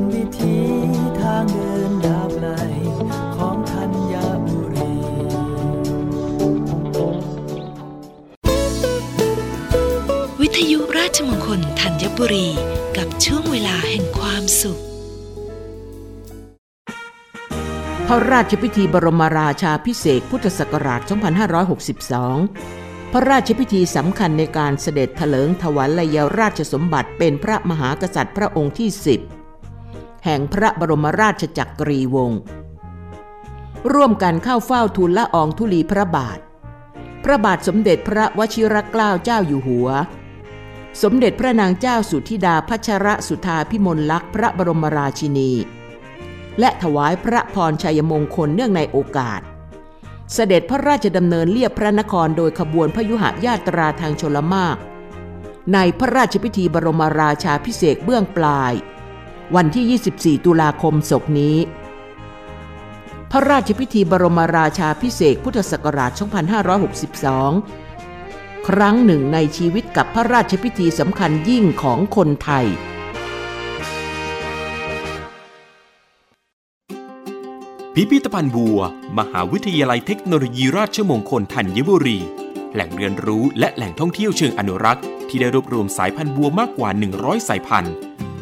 นวิถีทางเดินดาบไหลของธัญบุรี วิทยุราชมงคลธัญบุรีกับช่วงเวลาแห่งความสุข พระราชพิธีบรมราชาพิเศษพุทธศักราช 2562พระราชพิธีสำคัญในการเสด็จถลิงถวัลยราชสมบัติเป็นพระมหากษัตริย์พระองค์ที่สิบ แห่งพระบรมราชจักรีวงศ์ร่วมกันเข้าเฝ้าทูลละอองธุลีพระบาท พระบาทสมเด็จพระวชิรเกล้าเจ้าอยู่หัว สมเด็จพระนางเจ้าสุธิดาพัชรสุธาพิมลลักษณ์พระบรมราชินี และถวายพระพรชัยมงคลเนื่องในโอกาส เสด็จพระราชดำเนินเลียบพระนครโดยขบวนพยุหญาตราทางชลมาก ในพระราชพิธีบรมราชาพิเศษเบื้องปลาย วันที่ 24 ตุลาคมศกนี้ พระราชพิธีบรมราชาพิเศษพุทธศักราช 2562 ครั้งหนึ่งในชีวิตกับพระราชพิธีสำคัญยิ่งของคนไทยพิพิธภัณฑ์บัว มหาวิทยาลัยเทคโนโลยีราชมงคลธัญบุรี แหล่งเรียนรู้และแหล่งท่องเที่ยวเชิงอนุรักษ์ ที่ได้รวบรวมสายพันธุ์บัวมากกว่า 100 สายพันธุ์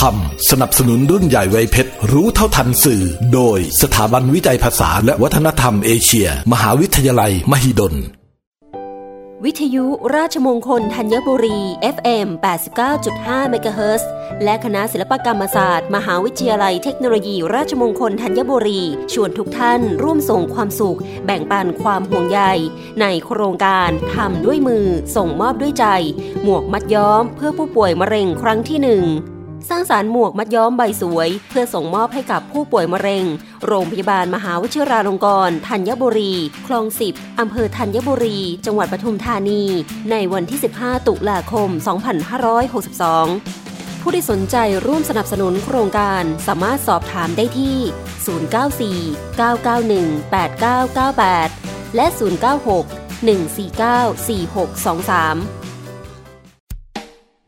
ทธรรมสนับสนุนรุ่นใหญ่ไวยเพชร รู้เท่าทันสื่อ โดยสถาบันวิจัยภาษาและวัฒนธรรมเอเชีย มหาวิทยาลัย มหิดล วิทยุราชมงคลธัญบุรี FM 89.5 MHz และคณะศิลปกรรมศาสตร์ มหาวิทยาลัยเทคโนโลยี ราชมงคลธัญบุรี ชวนทุกท่านร่วมส่งความสุข แบ่งปันความห่วงใย ในโครงการทำด้วยมือ ส่งมอบด้วยใจ หมวกมัดย้อม เพื่อผู้ป่วยมะเร็งครั้งที่หนึ่ง สร้างสารหมวกมัดย้อมใบสวย เพื่อส่งมอบให้กับผู้ป่วยมะเร็ง โรงพยาบาลมหาวชิราลงกรณ์ธัญบุรี คลองสิบอำเภอธัญบุรี จังหวัดปทุมธานี ในวันที่ 15 ตุลาคม 2562ผู้ที่สนใจร่วมสนับสนุนโครงการสามารถสอบถามได้ที่ 094 991 8998 และ 096 149 4623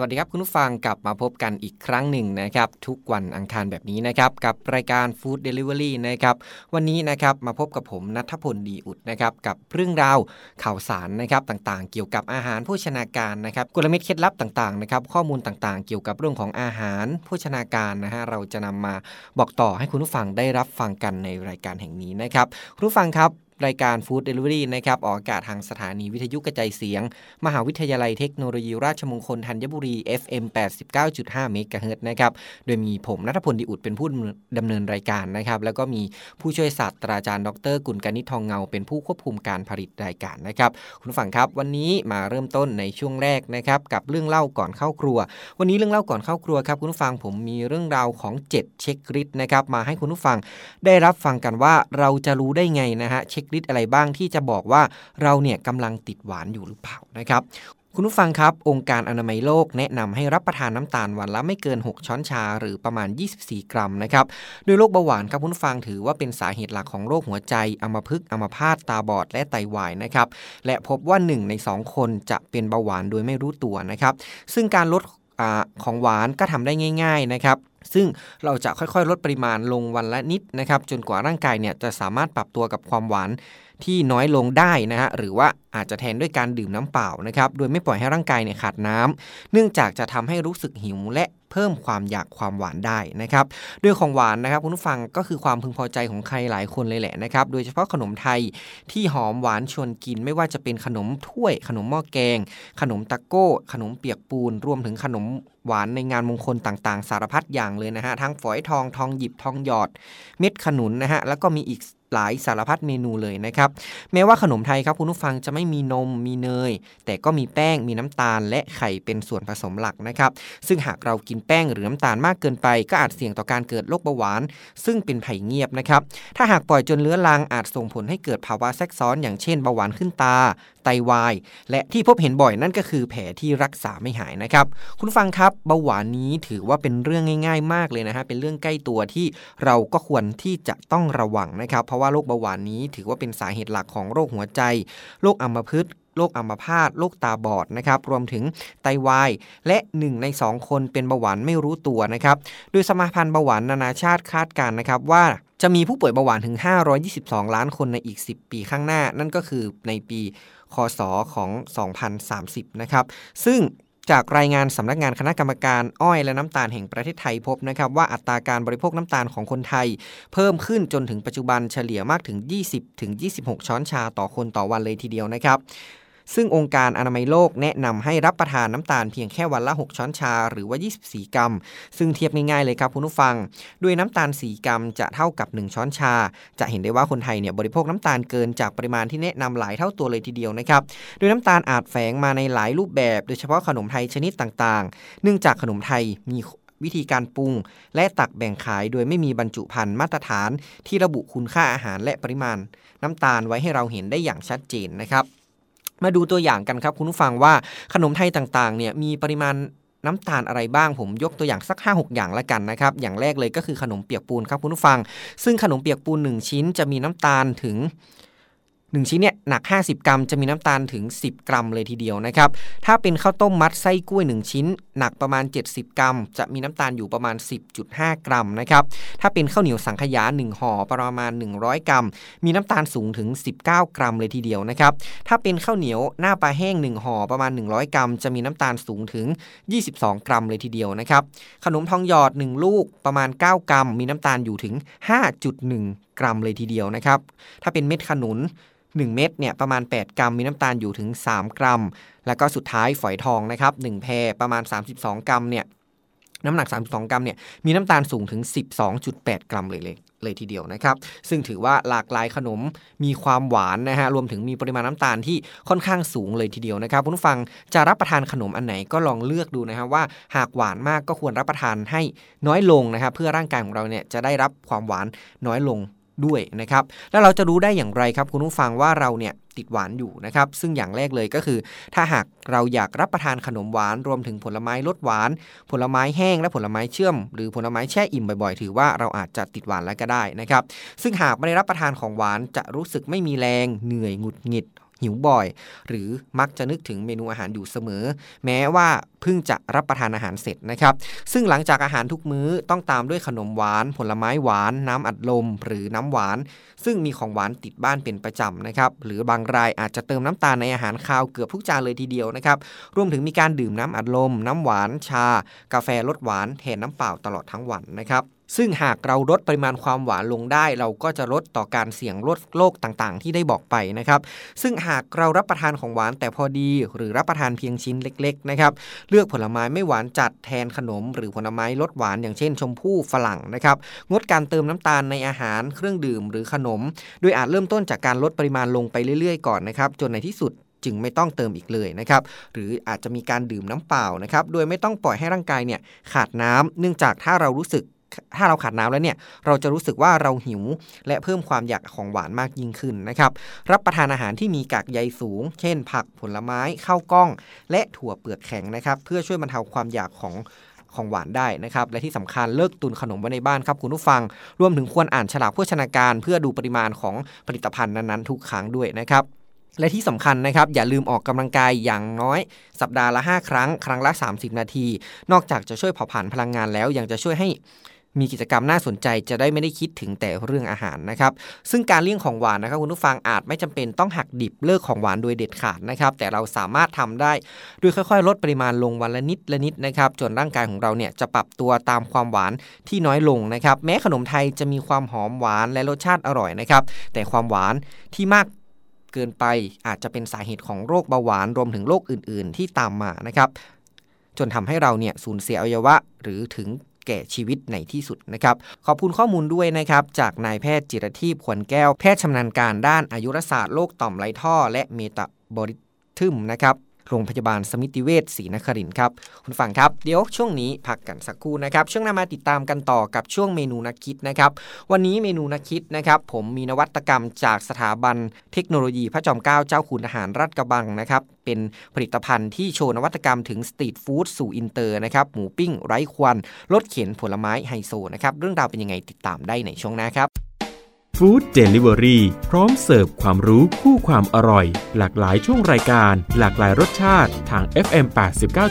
สวัสดีครับคุณผู้ฟังกลับมาพบกันอีกครั้งหนึ่งนะครับ ทุกวันอังคารแบบนี้นะครับ กับรายการ Food Delivery นะครับ วันนี้นะครับมาพบกับผมนัทพลดีอุดนะครับ กับเรื่องราวข่าวสารนะครับต่างๆ เกี่ยวกับอาหารโภชนาการนะครับกลเม็ดเคล็ดลับต่างๆนะครับข้อมูลต่างๆ เกี่ยวกับเรื่องของอาหารโภชนาการนะฮะเราจะนำมาบอกต่อให้คุณผู้ฟังได้รับฟังกันในรายการแห่งนี้นะครับคุณผู้ฟังครับ รายการ Food Delivery นะครับออกอากาศทางสถานีวิทยุกระจายเสียง มหาวิทยาลัยเทคโนโลยีราชมงคลธัญบุรี FM 89.5 เมกะเฮิรตนะครับ โดยมีผมนัทพลดีอุดเป็นผู้ดำเนินรายการนะครับ แล้วก็มีผู้ช่วยศาสตราจารย์ดรกุลกนิษฐ์ทองเงา เป็นผู้ควบคุมการผลิตรายการนะครับ คุณฟังครับ วันนี้มาเริ่มต้นในช่วงแรกนะครับกับเรื่องเล่าก่อนเข้าครัว วันนี้เรื่องเล่าก่อนเข้าครัวครับคุณฟังผมมีเรื่องราวของ 7 เช็คลิสต์นะครับมาให้คุณผู้ฟังได้รับฟังกันว่าเราจะรู้ได้ไงนะฮะเช็คลิสต์อะไรบ้างที่จะบอกว่าเราเนี่ยกำลังติดหวานอยู่หรือเปล่านะครับคุณผู้ฟังครับ องค์การอนามัยโลกแนะนำให้รับประทานน้ำตาลวันละไม่เกิน 6 ช้อนชา หรือประมาณ 24 กรัมนะครับ โดยโรคเบาหวานครับคุณผู้ฟังถือว่าเป็นสาเหตุหลักของโรคหัวใจ อัมพฤกษ์อัมพาต ตาบอด และไตวายนะครับ และพบว่า 1 ใน 2 คนจะเป็นเบาหวานโดยไม่รู้ตัวนะครับ ซึ่งการลดอของหวานก็ทำได้ง่าย ๆนะครับ ซึ่งเราจะค่อยๆ ลดปริมาณลงวันละนิดนะครับ จนกว่าร่างกายเนี่ยจะสามารถปรับตัวกับความหวาน ที่น้อยลงได้นะฮะหรือว่าอาจจะแทนด้วยการดื่มน้ำเปล่านะครับโดยไม่ปล่อยให้ร่างกายเนี่ยขาดน้ำเนื่องจากจะทำให้รู้สึกหิวและเพิ่มความอยากความหวานได้นะครับด้วยของหวานนะครับคุณผู้ฟังก็คือความพึงพอใจของใครหลายคนเลยแหละนะครับโดยเฉพาะขนมไทยที่หอมหวานชวนกิน ไม่ว่าจะเป็นขนมถ้วย ขนมหม้อแกง ขนมตะโก้ ขนมเปียกปูน รวมถึงขนมหวานในงานมงคลต่างๆ สารพัดอย่างเลยนะฮะทั้งฝอยทองทองหยิบทองหยอด เม็ดขนุนนะฮะแล้วก็มีอีก หลายสารพัดเมนูเลยนะครับแม้ว่าขนมไทยครับคุณผู้ฟังจะไม่มีนมมีเนย แต่ก็มีแป้งมีน้ำตาล และไข่เป็นส่วนผสมหลักนะครับซึ่งหากเรากินแป้งหรือน้ำตาลมากเกินไป ก็อาจเสี่ยงต่อการเกิดโรคเบาหวาน ซึ่งเป็นไผ่เงียบนะครับถ้าหากปล่อยจนเลื้อรังอาจส่งผลให้เกิดภาวะแทรกซ้อน อย่างเช่นเบาหวานขึ้นตาไตวาย และที่พบเห็นบ่อยนั่นก็คือแผลที่รักษาไม่หายนะครับคุณฟังครับเบาหวานนี้ถือว่าเป็นเรื่องง่าย ๆ มากเลยนะฮะเป็นเรื่องใกล้ตัวที่เราก็ควรที่จะต้องระวังนะครับเพราะว่าโรคเบาหวานนี้ถือว่าเป็นสาเหตุหลักของโรคหัวใจ โรคอัมพฤกษ์โรคอัมพาต โรคตาบอดนะครับ รวมถึงไตวาย และ 1 ใน 2 คนเป็นเบาหวานไม่รู้ตัวนะครับ โดยสมาพันธ์เบาหวานนานาชาติคาดการณ์นะครับว่าจะมีผู้ป่วยเบาหวานถึง 522 ล้านคนในอีก 10 ปีข้างหน้า นั่นก็คือในปี คศ ของ 2030 นะครับ ซึ่ง จากรายงานสำนักงานคณะกรรมการอ้อยและน้ำตาลแห่งประเทศไทยพบนะครับว่าอัตราการบริโภคน้ำตาลของคนไทย เพิ่มขึ้นจนถึงปัจจุบันเฉลี่ยมากถึง 20-26 ช้อนชาต่อคนต่อวันเลยทีเดียวนะครับ ซึ่งองค์การอนามัยโลกแนะนำให้รับประทานน้ำตาลเพียงแค่วันละ 6 ช้อนชาหรือว่า 24 กรัม ซึ่งเทียบง่ายๆเลยครับคุณผู้ฟัง ด้วยน้ำตาล 4 กรัมจะเท่ากับ 1 ช้อนชา จะเห็นได้ว่าคนไทยเนี่ยบริโภคน้ำตาลเกินจากปริมาณที่แนะนำหลายเท่าตัวเลยทีเดียวนะครับ โดยน้ำตาลอาจแฝงมาในหลายรูปแบบ โดยเฉพาะขนมไทยชนิดต่างๆ เนื่องจากขนมไทยมีวิธีการปรุง และตักแบ่งขายโดยไม่มีบรรจุภัณฑ์มาตรฐาน ที่ระบุคุณค่าอาหารและปริมาณ น้ำตาลไว้ให้เราเห็นได้อย่างชัดเจนนะครับ มาดูตัวอย่างกันครับคุณผู้ฟังว่าขนมไทยต่างๆเนี่ยมีปริมาณน้ำตาลอะไรบ้างผมยกตัวอย่างสัก 5-6 อย่างละกันนะครับ อย่างแรกเลยก็คือขนมเปียกปูนครับคุณผู้ฟัง ซึ่งขนมเปียกปูน 1 ชิ้นจะมีน้ำตาลถึง 1 ชิ้นเนี่ยหนัก 50 กรัม จะมีน้ำตาลถึง 10 กรัมเลยทีเดียวนะครับ ถ้าเป็นข้าวต้มมัดไส้กล้วย 1 ชิ้น หนักประมาณ 70 กรัม จะมีน้ำตาลอยู่ประมาณ 10.5 กรัมนะครับ ถ้าเป็นข้าวเหนียวสังขยา 1ห่อประมาณ 100 กรัม มีน้ำตาลสูงถึง 19 กรัมเลยทีเดียวนะครับ ถ้าเป็นข้าวเหนียวหน้าปลาแห้ง 1ห่อประมาณ 100 กรัม จะมีน้ำตาลสูงถึง 22 กรัมเลยทีเดียวนะครับ ขนมทองหยอด 1 ลูกประมาณ 9 กรัม มีน้ำตาลอยู่ถึง 5.1 กรัมเลยทีเดียวนะครับ ถ้าเป็นเม็ดขนุน 1 เม็ดเนี่ยประมาณ 8 กรัม มีน้ำตาลอยู่ถึง 3 กรัม แล้วก็สุดท้ายฝอยทองนะครับ1แพรประมาณ 32 กรัมเนี่ยน้ำหนัก 32 กรัมเนี่ยมีน้ำตาลสูงถึง 12.8 กรัมเลยเลยเลยทีเดียวนะครับ ซึ่งถือว่าหลากหลายขนมมีความหวานนะฮะ รวมถึงมีปริมาณน้ำตาลที่ค่อนข้างสูงเลยทีเดียวนะครับคุณผู้ฟังจะรับประทานขนมอันไหนก็ลองเลือกดูนะครับว่าหากหวานมากก็ควรรับประทานให้น้อยลงนะครับเพื่อร่างกายของเราเนี่ยจะได้รับความหวานน้อยลง ด้วยนะครับ แล้วเราจะรู้ได้อย่างไรครับ คุณผู้ฟังว่าเราเนี่ยติดหวานอยู่นะครับ ซึ่งอย่างแรกเลยก็คือ ถ้าหากเราอยากรับประทานขนมหวาน รวมถึงผลไม้ลดหวาน ผลไม้แห้งและผลไม้เชื่อม หรือผลไม้แช่อิ่มบ่อยๆ ถือว่าเราอาจจะติดหวานแล้วก็ได้นะครับ ซึ่งหากไม่ได้รับประทานของหวานจะรู้สึกไม่มีแรง เหนื่อยหงุดหงิด หิวบ่อย หรือมักจะนึกถึงเมนูอาหารอยู่เสมอ แม้ว่าเพิ่งจะรับประทานอาหารเสร็จนะครับ ซึ่งหลังจากอาหารทุกมื้อต้องตามด้วยขนมหวาน ผลไม้หวาน น้ำอัดลม หรือน้ำหวาน ซึ่งมีของหวานติดบ้านเป็นประจำนะครับ หรือบางรายอาจจะเติมน้ำตาลในอาหารคาวเกือบทุกจานเลยทีเดียวนะครับ รวมถึงมีการดื่มน้ำอัดลม น้ำหวาน ชา กาแฟรสหวานแทนน้ำเปล่าตลอดทั้งวันนะครับ ซึ่งหากเราลดปริมาณความหวานลงได้ เราก็จะลดต่อการเสี่ยงลดโรคต่างๆ ที่ได้บอกไปนะครับ ซึ่งหากเรารับประทานของหวานแต่พอดี หรือรับประทานเพียงชิ้นเล็ก ๆ นะครับ เลือกผลไม้ไม่หวานจัดแทนขนม หรือผลไม้ลดหวานอย่างเช่น ชมพู่ฝรั่งนะครับ งดการเติมน้ำตาลในอาหารเครื่องดื่มหรือขนม โดยอาจเริ่มต้นจากการลดปริมาณลงไปเรื่อยๆ ก่อนนะครับจนในที่สุดจึงไม่ต้องเติมอีกเลยนะครับ หรืออาจจะมีการดื่มน้ำเปล่านะครับ โดยไม่ต้องปล่อยให้ร่างกายเนี่ยขาดน้ำเนื่องจากถ้าเรารู้สึก ถ้าเราขาดน้ำแล้วเนี่ยเราจะรู้สึกว่าเราหิว และเพิ่มความอยากของหวานมากยิ่งขึ้นนะครับ รับประทานอาหารที่มีกากใยสูง เช่น ผักผลไม้ข้าวกล้อง และถั่วเปลือกแข็งนะครับ เพื่อช่วยบรรเทาความอยากของของหวานได้นะครับ และที่สำคัญเลิกตุนขนมไว้ในบ้านครับคุณผู้ฟัง รวมถึงควรอ่านฉลากโภชนาการ เพื่อดูปริมาณของผลิตภัณฑ์นั้นๆ ทุกครั้งด้วยนะครับและที่สำคัญนะครับ อย่าลืมออกกำลังกายอย่างน้อย สัปดาห์ละ 5 ครั้ง ครั้งละ 30 นาที นอกจากจะช่วยเผาผลาญพลังงานแล้วยังจะช่วยให้ มีกิจกรรมน่าสนใจจะได้ไม่ได้คิดถึงแต่เรื่องอาหารนะครับ ซึ่งการเลี่ยงของหวานนะครับคุณผู้ฟังอาจไม่จำเป็นต้องหักดิบเลิกของหวานโดยเด็ดขาดนะครับ แต่เราสามารถทำได้โดยค่อยๆ ลดปริมาณลงวันละนิดละนิดนะครับจนร่างกายของเราเนี่ยจะปรับตัวตามความหวานที่น้อยลงนะครับ แม้ขนมไทยจะมีความหอมหวานและรสชาติอร่อยนะครับ แต่ความหวานที่มากเกินไปอาจจะเป็นสาเหตุของโรคเบาหวานรวมถึงโรคอื่น ๆ ที่ตามมานะครับจนทำให้เราเนี่ยสูญเสียอวัยวะ หรือถึง แก่ชีวิตในที่สุดนะครับ ขอบคุณข้อมูลด้วยนะครับ จากนายแพทย์จิรทีพขวนแก้ว แพทย์ชำนาญการด้านอายุรศาสตร์โรคต่อมไรท่อ และ metabolism นะครับ โรงพยาบาลสมิติเวชศรีนครินทร์ครับ คุณฟังครับ เดี๋ยวช่วงนี้พักกันสักครู่นะครับ ช่วงหน้ามาติดตามกันต่อกับช่วงเมนูนักคิดนะครับ วันนี้เมนูนักคิดนะครับ ผมมีนวัตกรรมจากสถาบันเทคโนโลยีพระจอมเกล้าเจ้าคุณทหารลาดกระบังนะครับ เป็นผลิตภัณฑ์ที่โชว์นวัตกรรมถึง street food สู่อินเตอร์นะครับ หมูปิ้งไร้ควันรสเข็นผลไม้ไฮโซนะครับ เรื่องราวเป็นยังไงติดตามได้ในช่วงหน้าครับ ฟู้ดเดลิเวอรี่พร้อมเสิร์ฟความรู้คู่ความอร่อย หลากหลายช่วงรายการ หลากหลายรสชาติทาง FM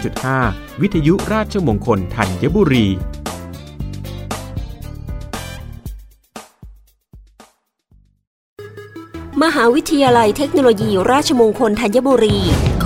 89.5 วิทยุราชมงคลธัญบุรี มหาวิทยาลัยเทคโนโลยีราชมงคลธัญบุรี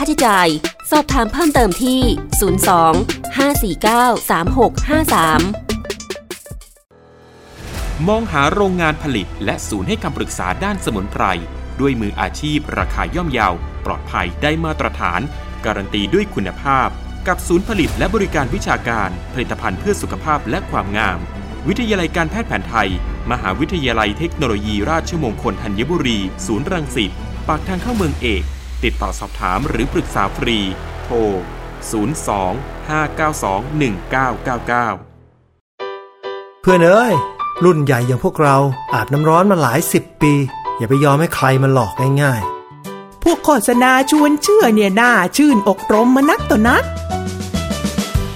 าใช้จ่าย สอบถามเพิ่มเติมที่ 02 549 3653มองหาโรงงานผลิตและศูนย์ให้คำปรึกษาด้านสมุนไพร ด้วยมืออาชีพราคาย่อมเยาปลอดภัยได้มาตรฐาน การันตีด้วยคุณภาพ กับศูนย์ผลิตและบริการวิชาการ ผลิตภัณฑ์เพื่อสุขภาพและความงาม วิทยาลัยการแพทย์แผนไทย มหาวิทยาลัยเทคโนโลยีราชมงคลธัญบุรี ศูนย์รังสิตปากทางเข้าเมืองเอก ติดต่อสอบถามหรือปรึกษาฟรี โทร 02-592-1999 เพื่อนเอ้ย รุ่นใหญ่อย่างพวกเราอาบน้ำร้อนมาหลายสิบปี อย่าไปยอมให้ใครมาหลอกง่ายพวกโฆษณาชวนเชื่อเนี่ยน่าชื่นอกรมมานักต่อนัก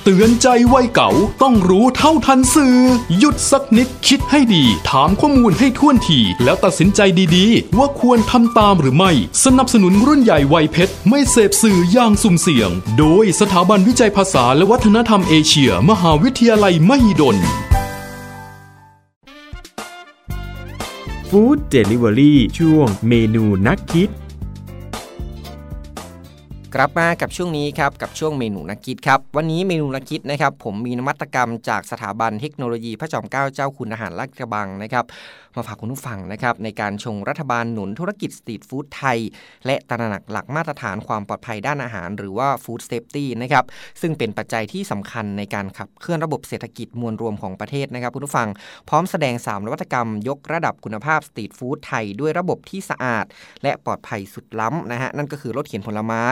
เตือนใจวัยเก่าต้องรู้เท่าทันสื่อ หยุดสักนิดคิดให้ดี ถามข้อมูลให้ท่วนที แล้วตัดสินใจดีๆ ว่าควรทำตามหรือไม่ สนับสนุนรุ่นใหญ่วัยเพชร ไม่เสพสื่ออย่างสุ่มเสี่ยง โดยสถาบันวิจัยภาษาและวัฒนธรรมเอเชีย มหาวิทยาลัยมหิดลฟู้ดเดลิเวอรี่ช่วงเมนูนักคิด กลับมากับช่วงนี้ครับกับช่วงเมนูนักคิดครับวันนี้เมนูนักคิดนะครับผมมีนวัตกรรมจากสถาบันเทคโนโลยีพระจอมเกล้าเจ้าคุณอาหารลาดกระบังนะครับมาฝากคุณผู้ฟังนะครับในการชงรัฐบาลหนุนธุรกิจ street food ไทย และตระหนักหลักมาตรฐานความปลอดภัยด้านอาหารหรือว่า food safety นะครับซึ่งเป็นปัจจัยที่สำคัญในการขับเคลื่อนระบบเศรษฐกิจมวลรวมของประเทศนะครับคุณผู้ฟังพร้อมแสดง 3 นวัตกรรม ยกระดับคุณภาพ street food ไทย ด้วยระบบที่สะอาด และปลอดภัยสุดล้ำนะฮะนั่นก็คือรถเข็นผลไม้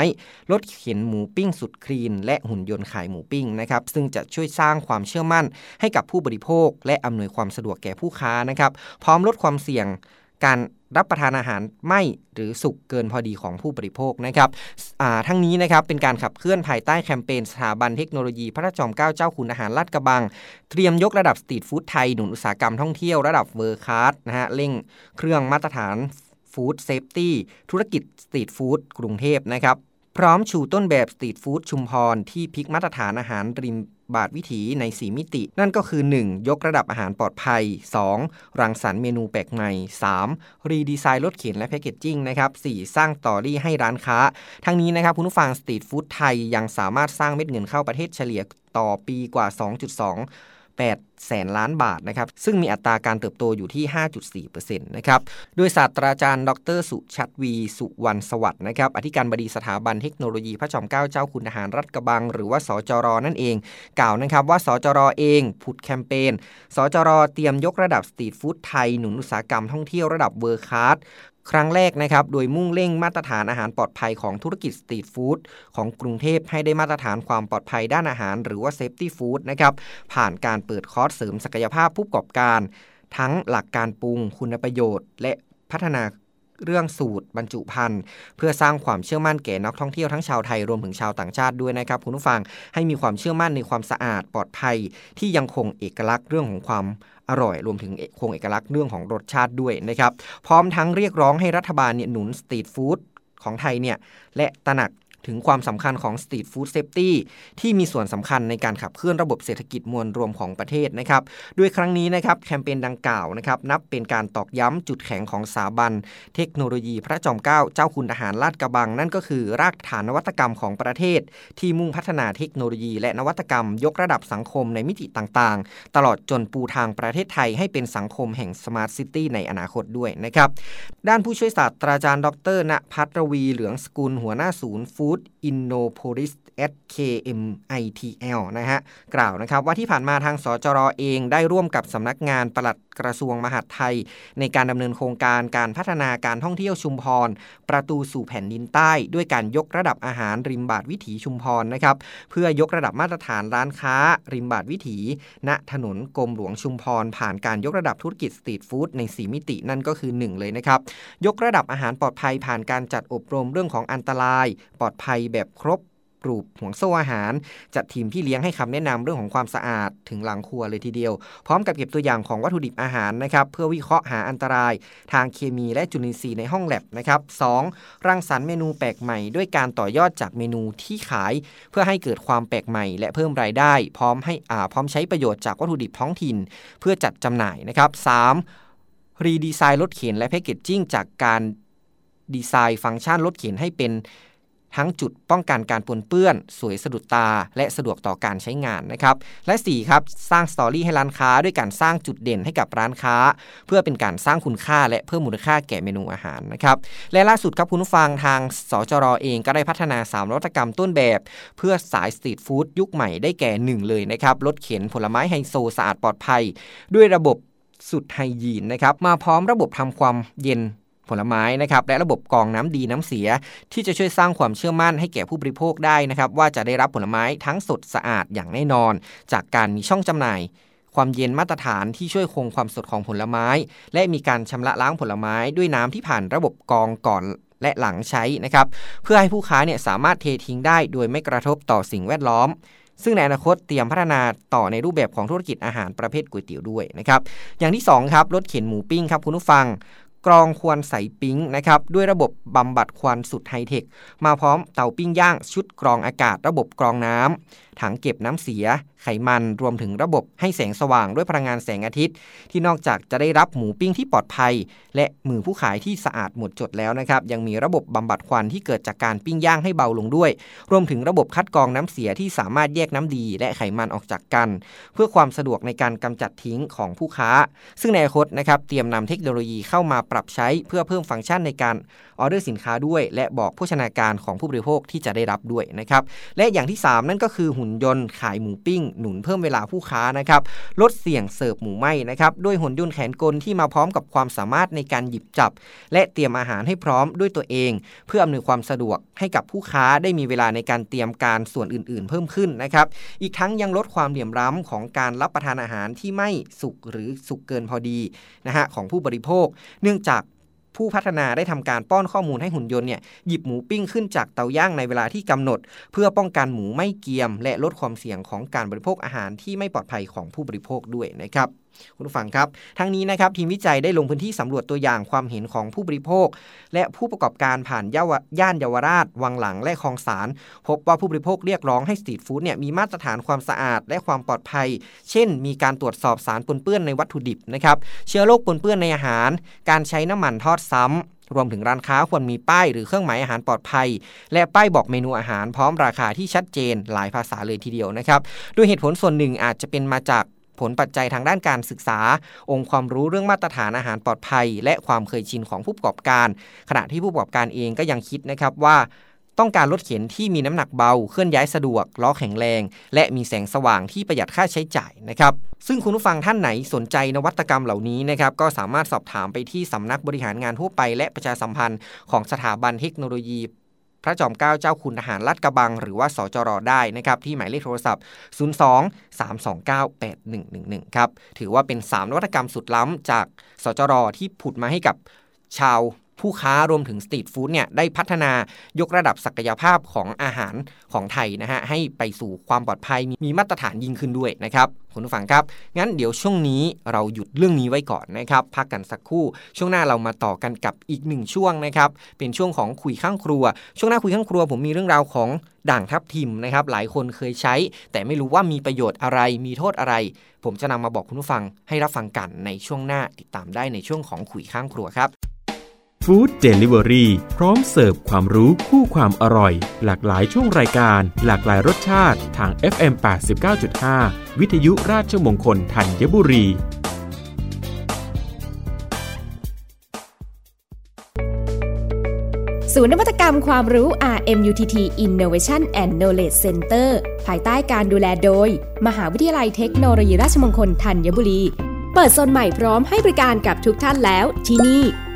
รถเข็นหมูปิ้งสุด clean และหุ่นยนต์ขายหมูปิ้งนะครับซึ่งจะช่วยสร้างความเชื่อมั่นให้กับผู้บริโภค และอำนวยความสะดวกแก่ผู้ค้านะครับพร้อมลดความเสี่ยงการรับประทานอาหารไหม้หรือสุกเกินพอดีของผู้บริโภคนะครับทั้งนี้นะครับเป็นการขับเคลื่อนภายใต้แคมเปญสถาบันเทคโนโลยีพระจอมเกล้าเจ้าคุณทหารลาดกระบัง เตรียมยกระดับสตรีทฟู้ดไทยหนุนอุตสาหกรรมท่องเที่ยวระดับ world class นะฮะเร่งเครื่องมาตรฐาน food safety ธุรกิจสตรีทฟู้ดกรุงเทพนะครับ พร้อมชูต้นแบบสตรีทฟู้ดชุมพรที่พลิกมาตรฐานอาหารริมบาทวิถีใน 4 มิติ นั่นก็คือ 1. ยกระดับอาหารปลอดภัย 2. รังสรรค์เมนูแปลกใหม่ 3. redesign รถเข็นและ packaging นะครับ 4. สร้าง story ให้ร้านค้า ทั้งนี้นะครับคุณผู้ฟังสตรีทฟู้ดไทยยังสามารถสร้างเม็ดเงินเข้าประเทศเฉลี่ยต่อปีกว่า 2.2 8แสนล้านบาทนะครับซึ่งมีอัตราการเติบโตอยู่ที่ 5.4%นะครับโดยศาสตราจารย์ ดร สุชัชวีร์ สุวรรณสวัสดิ์นะครับอธิการบดีสถาบันเทคโนโลยีพระจอมเกล้าเจ้าคุณทหารลาดกระบัง หรือว่าสจลนั่นเอง กล่าวนะครับว่าสจลเองผุดแคมเปญสจลเตรียมยกระดับสตรีทฟู้ดไทยหนุนอุตสาหกรรมท่องเที่ยวระดับ world class ครั้งแรกนะครับโดยมุ่งเร่งมาตรฐานอาหารปลอดภัยของธุรกิจสตรีทฟู้ดของกรุงเทพให้ได้มาตรฐานความปลอดภัยด้านอาหาร หรือว่า safety food นะครับผ่านการเปิดคอร์สเสริมศักยภาพผู้ประกอบการ ทั้งหลักการปรุงคุณประโยชน์ และพัฒนา เรื่องสูตรบรรจุภัณฑ์เพื่อสร้างความเชื่อมั่นแก่นักท่องเที่ยวทั้งชาวไทยรวมถึงชาวต่างชาติด้วยนะครับคุณผู้ฟังให้มีความเชื่อมั่นในความสะอาดปลอดภัย ที่ยังคงเอกลักษณ์เรื่องของความอร่อย รวมถึงคงเอกลักษณ์เรื่องของรสชาติด้วยนะครับ พร้อมทั้งเรียกร้องให้รัฐบาลเนี่ยหนุนสตรีทฟู้ดของไทยเนี่ยและตระหนัก ถึงความสำคัญของสตรีทฟู้ด safety ที่มีส่วนสำคัญในการขับเคลื่อนระบบเศรษฐกิจมวลรวมของประเทศนะครับด้วยครั้งนี้นะครับแคมเปญดังกล่าวนะครับนับเป็นการตอกย้ำจุดแข็งของสถาบัน เทคโนโลยีพระจอมเกล้าเจ้าคุณทหารลาดกระบัง นั่นก็คือรากฐานนวัตกรรมของประเทศ ที่มุ่งพัฒนาเทคโนโลยี และนวัตกรรม ยกระดับสังคมในมิติต่างๆ ตลอดจนปูทางประเทศไทยให้เป็นสังคมแห่ง smart city ในอนาคตด้วยนะครับด้านผู้ช่วยศาสตราจารย์ ดร นภัสรพีเหลืองสกุลหัวหน้าศูนย์ Food Innopolis at KMITL นะฮะกล่าวนะครับว่าที่ผ่านมาทางสจลเองได้ร่วมกับสำนักงานปลัดกระทรวงมหาดไทย ในการดำเนินโครงการการพัฒนาการท่องเที่ยวชุมพร ประตูสู่แผ่นดินใต้ ด้วยการยกระดับอาหารริมบาทวิถีชุมพรนะครับเพื่อยกระดับมาตรฐานร้านค้า ริมบาทวิถี ณถนนกรมหลวงชุมพร ผ่านการยกระดับธุรกิจสตรีทฟู้ดใน 4 มิตินั่นก็คือ 1 เลยนะครับ ยกระดับอาหารปลอดภัยผ่านการจัดอบรมเรื่องของอันตราย ปลอดภัยแบบครบ รูปห่วงโซ่อาหาร จัดทีมพี่เลี้ยงให้คำแนะนำเรื่องของความสะอาดถึงหลังครัวเลยทีเดียว พร้อมกับเก็บตัวอย่างของวัตถุดิบอาหารนะครับเพื่อวิเคราะห์หาอันตราย ทางเคมีและจุลินทรีย์ในห้องแลบนะครับสรังสรรค์เมนูแปลกใหม่ด้วยการต่อยอดจากเมนูที่ขาย เพื่อให้เกิดความแปลกใหม่ และเพิ่มรายได้ พร้อมให้อ่าพร้อมใช้ประโยชน์จากวัตถุดิบท้องถิ่น เพื่อจัดจำหน่ายนะครับ 3 รีดีไซน์รถเข็นและแพคเกจจิ้งจากการดีไซน์ฟังก์ชันรถเข็นให้เป็น ทั้งจุดป้องกันการปนเปื้อน สวยสะดุดตา และสะดวกต่อการใช้งานนะครับและ4ครับสร้าง story ให้ร้านค้าด้วยการสร้างจุดเด่นให้กับร้านค้า เพื่อเป็นการสร้างคุณค่าและเพิ่มมูลค่าแก่เมนูอาหารนะครับและล่าสุดครับคุณผู้ฟังทางสจลเองก็ได้พัฒนา3นวัตกรรมต้นแบบ เพื่อสายสตรีทฟู้ดยุคใหม่ได้แก่ 1 เลยนะครับรถเข็นผลไม้ไฮโซสะอาดปลอดภัย ด้วยระบบสุด hygiene นะครับมาพร้อมระบบทำความเย็น ผลไม้นะครับและระบบกรองน้ำดีน้ำเสีย ที่จะช่วยสร้างความเชื่อมั่นให้แก่ผู้บริโภคได้นะครับว่าจะได้รับผลไม้ทั้งสดสะอาดอย่างแน่นอน จากการมีช่องจำหน่าย ความเย็นมาตรฐานที่ช่วยคงความสดของผลไม้ และมีการชำระล้างผลไม้ด้วยน้ำที่ผ่านระบบกรองก่อนและหลังใช้นะครับเพื่อให้ผู้ค้าเนี่ยสามารถเททิ้งได้โดยไม่กระทบต่อสิ่งแวดล้อม ซึ่งในอนาคตเตรียมพัฒนาต่อในรูปแบบของธุรกิจอาหารประเภทก๋วยเตี๋ยวด้วยนะครับอย่างที่2ครับรถเข็นหมูปิ้งครับคุณผู้ฟัง กรองควันใสปิ้งนะครับด้วยระบบบำบัดควันสุดไฮเทค มาพร้อมเตาปิ้งย่างชุดกรองอากาศระบบกรองน้ำถังเก็บน้ำเสีย ไขมันรวมถึงระบบให้แสงสว่างด้วยพลังงานแสงอาทิตย์ ที่นอกจากจะได้รับหมูปิ้งที่ปลอดภัย และมือผู้ขายที่สะอาดหมดจดแล้วนะครับยังมีระบบบำบัดควันที่เกิดจากการปิ้งย่างให้เบาลงด้วย รวมถึงระบบคัดกรองน้ำเสียที่สามารถแยกน้ำดี และไขมันออกจากกัน เพื่อความสะดวกในการกำจัดทิ้งของผู้ค้า ซึ่งในอนาคตนะครับเตรียมนำเทคโนโลยีเข้ามาปรับใช้เพื่อเพิ่มฟังก์ชันในการออเดอร์สินค้าด้วย และบอกโภชนาการของผู้บริโภคที่จะได้รับด้วยนะครับและอย่างที่ 3 นั่นก็คือหุ่นยนต์ขายหมูปิ้งหนุนเพิ่มเวลาผู้ค้านะครับลดเสี่ยงเสิร์ฟหมูไหม้นะครับด้วยหุ่นยนต์แขนกลที่มาพร้อมกับความสามารถในการหยิบจับ และเตรียมอาหารให้พร้อมด้วยตัวเอง เพื่ออำนวยความสะดวกให้กับผู้ค้าได้มีเวลาในการเตรียมการส่วนอื่น ๆ เพิ่มขึ้นนะครับอีกทั้งยังลดความเหลื่อมล้ำของการรับประทานอาหารที่ไม่สุกหรือสุกเกินพอดีนะฮะของผู้บริโภค เนื่องจาก ผู้พัฒนาได้ทำการป้อนข้อมูลให้หุ่นยนต์เนี่ยหยิบหมูปิ้งขึ้นจากเตาย่างในเวลาที่กำหนด เพื่อป้องกันหมูไม่เกียม และลดความเสี่ยงของการบริโภคอาหารที่ไม่ปลอดภัยของผู้บริโภคด้วยนะครับ คุณผู้ฟังครับ ทั้งนี้นะครับทีมวิจัยได้ลงพื้นที่สำรวจตัวอย่างความเห็นของผู้บริโภค และผู้ประกอบการผ่านย่านเยาวราช วังหลังและคลองสาร พบว่าผู้บริโภคเรียกร้องให้สตรีทฟู้ดเนี่ยมีมาตรฐานความสะอาดและความปลอดภัย เช่น มีการตรวจสอบสารปนเปื้อนในวัตถุดิบนะครับเชื้อโรคปนเปื้อนในอาหาร การใช้น้ำมันทอดซ้ำรวมถึงร้านค้าควรมีป้ายหรือเครื่องหมายอาหารปลอดภัย และป้ายบอกเมนูอาหารพร้อมราคาที่ชัดเจนหลายภาษาเลยทีเดียวนะครับโดยเหตุผลส่วนหนึ่งอาจจะเป็นมาจาก ผลปัจจัยทางด้านการศึกษา องค์ความรู้เรื่องมาตรฐานอาหารปลอดภัย และความเคยชินของผู้ประกอบการ ขณะที่ผู้ประกอบการเองก็ยังคิดนะครับว่าต้องการรถเข็นที่มีน้ำหนักเบา เคลื่อนย้ายสะดวก ล้อแข็งแรง และมีแสงสว่างที่ประหยัดค่าใช้จ่ายนะครับ ซึ่งคุณผู้ฟังท่านไหนสนใจนวัตกรรมเหล่านี้นะครับ ก็สามารถสอบถามไปที่สำนักบริหารงานทั่วไป และประชาสัมพันธ์ของสถาบันเทคโนโลยี พระจอมเกล้าเจ้าคุณทหารลาดกระบัง หรือว่าสจรได้นะครับที่หมายเลขโทรศัพท์ 02 329 8111 ครับ ถือว่าเป็น 3 นวัตกรรมสุดล้ำจากสจรที่ผุดมาให้กับชาว ผู้ค้ารวมถึงสตรีทฟู้ดเนี่ยได้พัฒนายกระดับศักยภาพของอาหารของไทยนะฮะให้ไปสู่ความปลอดภัยมีมาตรฐานยิ่งขึ้นด้วยนะครับคุณผู้ฟังครับ งั้นเดี๋ยวช่วงนี้เราหยุดเรื่องนี้ไว้ก่อนนะครับ พักกันสักครู่ ช่วงหน้าเรามาต่อกันกับอีกหนึ่งช่วงนะครับ เป็นช่วงของคุยข้างครัว ช่วงหน้าคุยข้างครัว ผมมีเรื่องราวของด่างทับทิมนะครับ หลายคนเคยใช้ แต่ไม่รู้ว่ามีประโยชน์อะไร มีโทษอะไร ผมจะนำมาบอกคุณผู้ฟังให้รับฟังกันในช่วงหน้าติดตามได้ในช่วงของคุยข้างครัวครับ ฟู้ดเดลิเวอรี่พร้อมเสิร์ฟความรู้คู่ความอร่อย หลากหลายช่วงรายการ หลากหลายรสชาติทาง FM 89.5 วิทยุราชมงคลธัญบุรีศูนย์นวัตกรรมความรู้ RMUTT Innovation and Knowledge Center ภายใต้การดูแลโดย มหาวิทยาลัยเทคโนโลยีราชมงคลธัญบุรี เปิดโซนใหม่พร้อมให้บริการกับทุกท่านแล้วที่นี่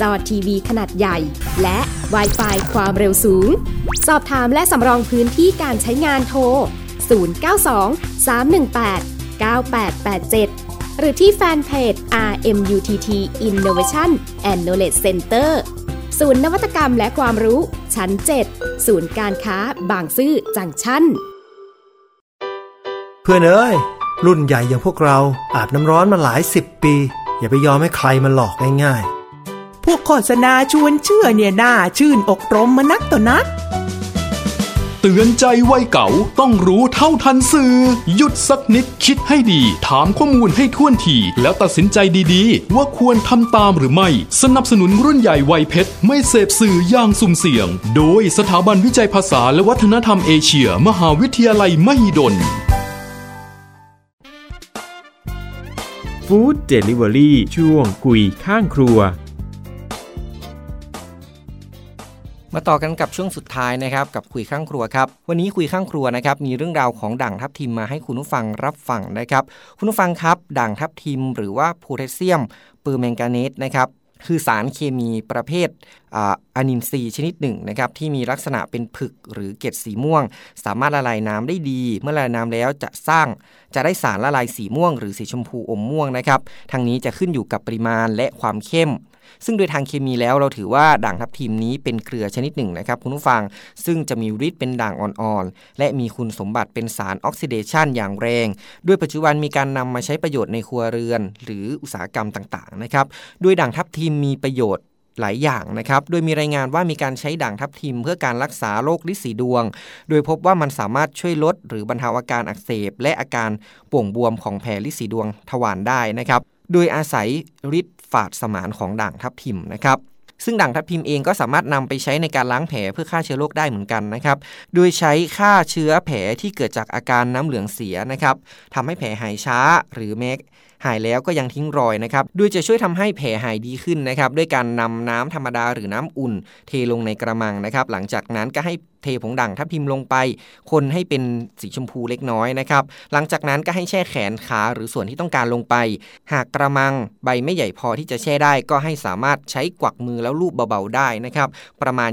จอทีวีขนาดใหญ่ และ w i ไฟความเร็วสูง สอบถามและสำรองพื้นที่การใช้งานโทร 092 318 9887 หรือที่แฟนเพจ RMUTT Innovation and Knowledge Center ศูนย์นวัตกรรมและความรู้ ชั้น 7 ศูนย์การค้าบางซื่อจังชั้น เพื่อนเอ้ย รุ่นใหญ่อย่างพวกเราอาบน้ำร้อนมาหลายสิบปี อย่าไปยอมให้ใครมาหลอกง่าย พวกโฆษณาชวนเชื่อเนี่ยน่าชื่นอกรมมานักต่อนัก เตือนใจวัยเก่าต้องรู้เท่าทันสื่อ หยุดสักนิดคิดให้ดี ถามข้อมูลให้ท่วนที แล้วตัดสินใจดีๆ ว่าควรทำตามหรือไม่ สนับสนุนรุ่นใหญ่วัยเพชร ไม่เสพสื่ออย่างสุ่มเสี่ยง โดยสถาบันวิจัยภาษาและวัฒนธรรมเอเชีย มหาวิทยาลัยมหิดล Food Delivery ช่วงคุยข้างครัว มาต่อกันกับช่วงสุดท้ายนะครับกับคุยข้างครัวครับวันนี้คุยข้างครัวนะครับมีเรื่องราวของด่างทับทิมมาให้คุณผู้ฟังรับฟังนะครับคุณผู้ฟังครับด่างทับทิม หรือว่าโพแทสเซียมเปอร์แมงกาเนตนะครับคือสารเคมีประเภทอะนินซีชนิดหนึ่งนะครับที่มีลักษณะเป็นผึกหรือเกล็ดสีม่วง สามารถละลายน้ำได้ดี เมื่อละลายน้ำแล้วจะสร้างจะได้สารละลายสีม่วง หรือสีชมพูอมม่วงนะครับทางนี้จะขึ้นอยู่กับปริมาณและความเข้ม ซึ่งโดยทางเคมีแล้วเราถือว่าด่างทับทิมนี้เป็นเกลือชนิดหนึ่งนะครับคุณผู้ฟัง ซึ่งจะมีฤทธิ์เป็นด่างอ่อนๆ และมีคุณสมบัติเป็นสารออกซิเดชันอย่างแรง ด้วยปัจจุบันมีการนำมาใช้ประโยชน์ในครัวเรือน หรืออุตสาหกรรมต่างๆนะครับด้วยด่างทับทิมมีประโยชน์หลายอย่างนะครับ โดยมีรายงานว่ามีการใช้ด่างทับทิมเพื่อการรักษาโรคลิสีดวง โดยพบว่ามันสามารถช่วยลดหรือบรรเทาอาการอักเสบ และอาการป่วงบวมของแผลลิสีดวงทวารได้นะครับโดยอาศัยฤทธิ์ฝาดสมานของด่างทับทิมนะครับซึ่งด่างทับทิมเองก็สามารถนำไปใช้ในการล้างแผลเพื่อฆ่าเชื้อโรคได้เหมือนกันนะครับ โดยใช้ฆ่าเชื้อแผลที่เกิดจากอาการน้ำเหลืองเสียนะครับทำให้แผลหายช้าหรือแม้ หายแล้วก็ยังทิ้งรอยนะครับด้วยจะช่วยทำให้แผลหายดีขึ้นนะครับด้วยการนำน้ำธรรมดาหรือน้ำอุ่น เทลงในกระมังนะครับ หลังจากนั้นก็ให้เทผงด่างทับทิมลงไป คนให้เป็นสีชมพูเล็กน้อยนะครับ หลังจากนั้นก็ให้แช่แขนขาหรือส่วนที่ต้องการลงไป หากกระมังใบไม่ใหญ่พอที่จะแช่ได้ ก็ให้สามารถใช้กวักมือแล้วลูบเบาๆได้นะครับ ประมาณ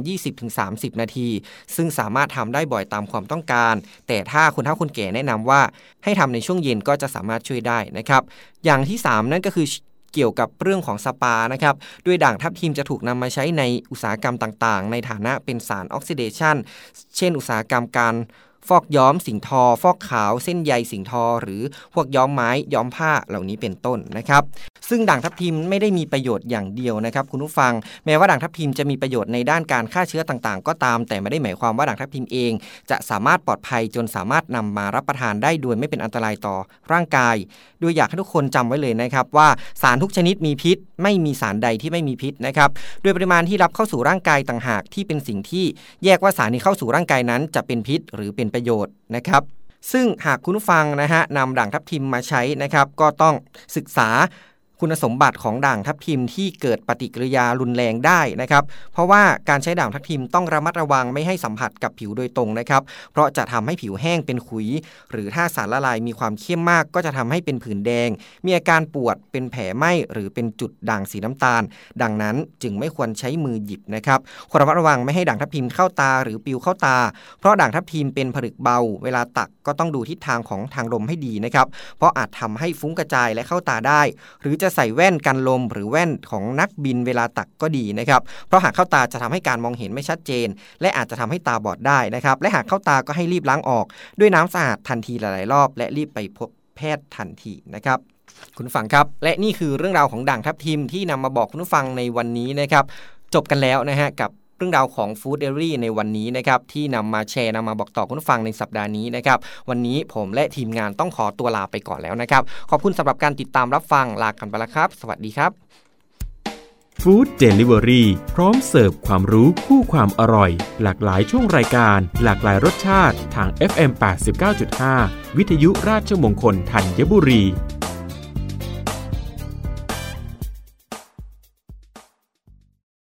20-30 นาที ซึ่งสามารถทำได้บ่อยตามความต้องการ แต่ถ้าคุณเฒ่าคนแก่แนะนำว่า ให้ทำในช่วงเย็นก็จะสามารถช่วยได้นะครับอย่างที่ 3 นั่นก็คือเกี่ยวกับเรื่องของสปานะครับด้วยด่างทับทิมจะถูกนำมาใช้ในอุตสาหกรรมต่างๆ ในฐานะเป็นสารออกซิเดชันเช่น อุตสาหกรรมการ ฟอกย้อมสิงทอ ฟอกขาวเส้นใยสิงทอ หรือพวกย้อมไม้ย้อมผ้าเหล่านี้เป็นต้นนะครับ ซึ่งด่างทับทิมไม่ได้มีประโยชน์อย่างเดียวนะครับ คุณผู้ฟัง แม้ว่าด่างทับทิมจะมีประโยชน์ในด้านการฆ่าเชื้อต่างๆ ก็ตาม แต่ไม่ได้หมายความว่าด่างทับทิมเอง จะสามารถปลอดภัยจนสามารถนำมารับประทานได้โดยไม่เป็นอันตรายต่อร่างกาย โดยอยากให้ทุกคนจำไว้เลยนะครับ ว่าสารทุกชนิดมีพิษ ไม่มีสารใดที่ไม่มีพิษนะครับโดยปริมาณที่รับเข้าสู่ร่างกายต่างหากที่เป็นสิ่งที่แยกว่าสารที่เข้าสู่ร่างกายนั้น จะเป็นพิษ หรือเป็นประโยชน์นะครับ ซึ่งหากคุณฟังนะฮะนำด่างทับทิมมาใช้นะครับ ก็ต้องศึกษา คุณสมบัติของด่างทับทิมที่เกิดปฏิกิริยารุนแรงได้นะครับ เพราะว่าการใช้ด่างทับทิมต้องระมัดระวังไม่ให้สัมผัสกับผิวโดยตรงนะครับ เพราะจะทำให้ผิวแห้งเป็นขุย หรือถ้าสารละลายมีความเข้มมาก ก็จะทำให้เป็นผื่นแดง มีอาการปวดเป็นแผลไหม้หรือเป็นจุดด่างสีน้ำตาล ดังนั้นจึงไม่ควรใช้มือหยิบนะครับควรระมัดระวังไม่ให้ด่างทับทิมเข้าตาหรือปิวเข้าตา เพราะด่างทับทิมเป็นผลึกเบา เวลาตักก็ต้องดูทิศทางของทางลมให้ดีนะครับ เพราะอาจทำให้ฟุ้งกระจายและเข้าตาได้ หรือจะใส่แว่นกันลม หรือแว่นของนักบินเวลาตักก็ดีนะครับ เพราะหากเข้าตาจะทำให้การมองเห็นไม่ชัดเจน และอาจจะทำให้ตาบอดได้นะครับ และหากเข้าตาก็ให้รีบล้างออก ด้วยน้ำสะอาดทันทีหลาย ๆ รอบ และรีบไปพบแพทย์ทันทีนะครับคุณฟังครับ และนี่คือเรื่องราวของด่างทับทิมที่นำมาบอกคุณผู้ฟังในวันนี้นะครับ จบกันแล้วนะฮะกับ เรื่องราวของฟู้ดเดลี่ในวันนี้นะครับที่นำมาแชร์นำมาบอกต่อคุณผู้ฟังในสัปดาห์นี้นะครับวันนี้ผมและทีมงานต้องขอตัวลาไปก่อนแล้วนะครับ ขอบคุณสำหรับการติดตามรับฟังลากันไปแล้วครับ สวัสดีครับฟู้ดเดลิเวอรี่พร้อมเสิร์ฟความรู้คู่ความอร่อย หลากหลายช่วงรายการ หลากหลายรสชาติทาง FM 89.5 วิทยุราชมงคลธัญบุรี